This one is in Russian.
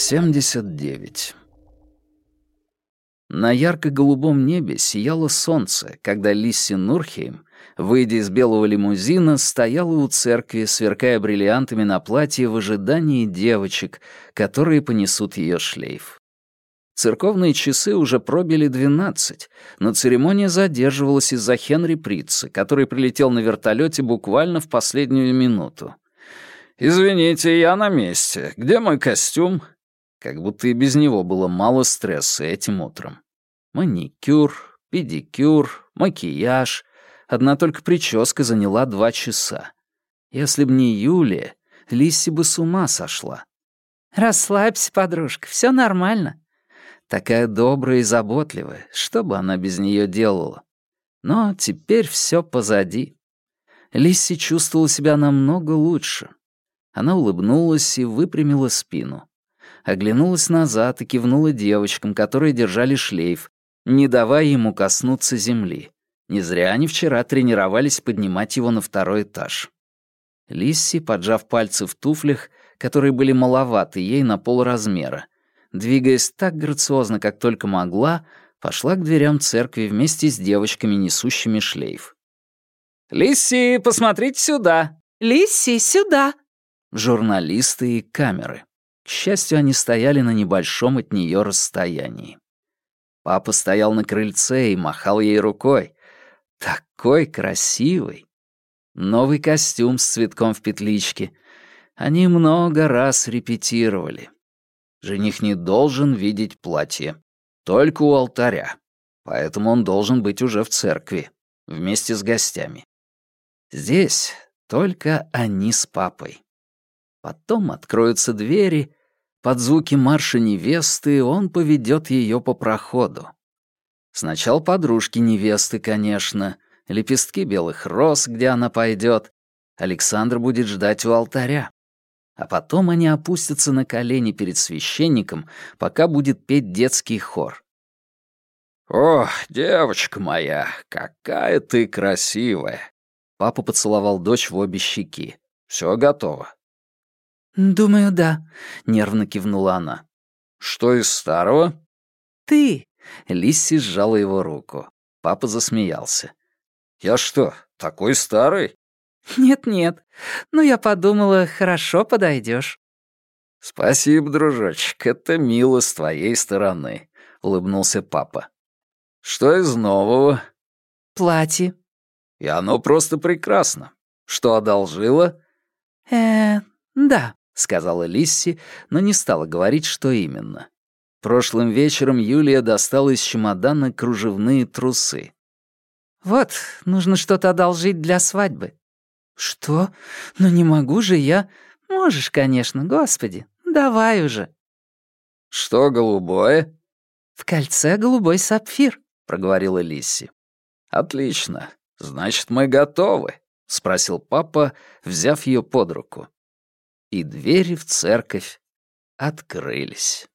79. На ярко-голубом небе сияло солнце, когда Лисси Нурхейм, выйдя из белого лимузина, стояла у церкви, сверкая бриллиантами на платье в ожидании девочек, которые понесут ее шлейф. Церковные часы уже пробили двенадцать, но церемония задерживалась из-за Хенри Притца, который прилетел на вертолете буквально в последнюю минуту. «Извините, я на месте. Где мой костюм?» Как будто и без него было мало стресса этим утром. Маникюр, педикюр, макияж. Одна только прическа заняла два часа. Если б не Юлия, Лисси бы с ума сошла. «Расслабься, подружка, все нормально». Такая добрая и заботливая, что бы она без нее делала. Но теперь все позади. Лисси чувствовала себя намного лучше. Она улыбнулась и выпрямила спину оглянулась назад и кивнула девочкам, которые держали шлейф, не давая ему коснуться земли. Не зря они вчера тренировались поднимать его на второй этаж. Лисси, поджав пальцы в туфлях, которые были маловаты ей на полразмера, двигаясь так грациозно, как только могла, пошла к дверям церкви вместе с девочками, несущими шлейф. «Лисси, посмотрите сюда!» «Лисси, сюда!» Журналисты и камеры. К счастью, они стояли на небольшом от нее расстоянии. Папа стоял на крыльце и махал ей рукой. Такой красивый. Новый костюм с цветком в петличке. Они много раз репетировали. Жених не должен видеть платье. Только у алтаря. Поэтому он должен быть уже в церкви, вместе с гостями. Здесь только они с папой. Потом откроются двери, под звуки марша невесты он поведет ее по проходу. Сначала подружки невесты, конечно, лепестки белых роз, где она пойдет. Александр будет ждать у алтаря. А потом они опустятся на колени перед священником, пока будет петь детский хор. «О, девочка моя, какая ты красивая!» Папа поцеловал дочь в обе щеки. «Все готово. «Думаю, да», — нервно кивнула она. «Что из старого?» «Ты». Лисси сжала его руку. Папа засмеялся. «Я что, такой старый?» «Нет-нет, но я подумала, хорошо подойдешь. «Спасибо, дружочек, это мило с твоей стороны», — улыбнулся папа. «Что из нового?» «Платье». «И оно просто прекрасно. Что одолжила?» «Э, да» сказала Лисси, но не стала говорить, что именно. Прошлым вечером Юлия достала из чемодана кружевные трусы. «Вот, нужно что-то одолжить для свадьбы». «Что? Ну не могу же я...» «Можешь, конечно, господи. Давай уже». «Что голубое?» «В кольце голубой сапфир», — проговорила Лисси. «Отлично. Значит, мы готовы», — спросил папа, взяв ее под руку и двери в церковь открылись.